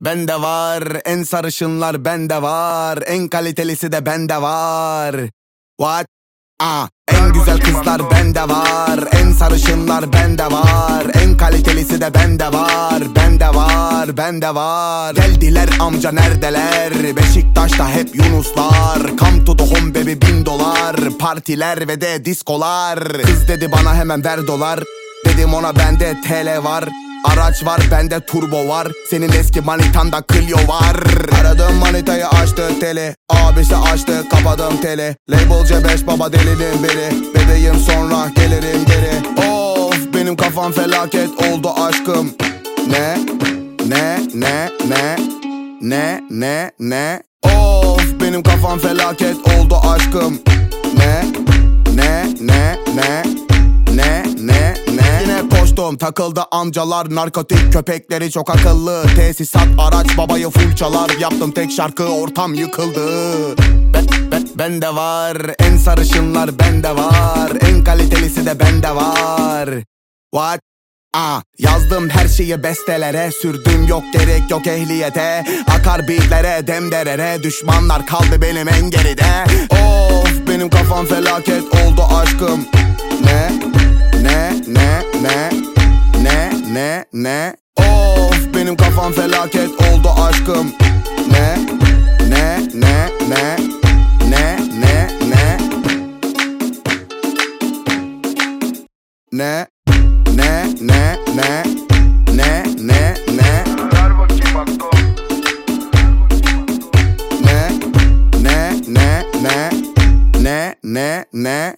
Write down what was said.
Bende var en sarışınlar bende var En kalitelisi de bende var. What? Ah, en güzel kızlar bende var En sarışınlar bende var En kalitelisi de bende var Bende var, bende var. Geldiler amca neredeler? Beşiktaş'ta hep Yunuslar. Come to the home baby bin dolar. Partiler ve de diskolar. Kız dedi bana hemen ver dolar. Dedim ona bende TL var Araç var bende turbo var. Senin eski manitanda Clio var. Aradım manitayı açtı teli Abisi açtı kapadım teli Label C5 baba delinin biri. Bebeğim sonra gelirim geri. Of benim kafam felaket oldu aşkım. Ne? Ne? Ne? Ne? Ne? Ne? Ne? Of benim kafam felaket oldu aşkım takıldı amcalar narkotik köpekleri çok akıllı. Tesisat araç babayı full çalar. Yaptım tek şarkı ortam yıkıldı. Ben, ben, bende var. En sarışınlar bende var. En kalitelisi de bende var. What? Ah, yazdım her şeyi bestelere. Sürdüm yok gerek yok ehliyete. Akar beatlere demderere. Düşmanlar kaldı benim en geride. Of benim kafam felaket oldu aşkım ne Of benim kafam felaket oldu aşkım Ne ne ne ne ne ne ne Ne ne ne ne ne ne ne Ver bakayım ne ne ne ne ne ne ne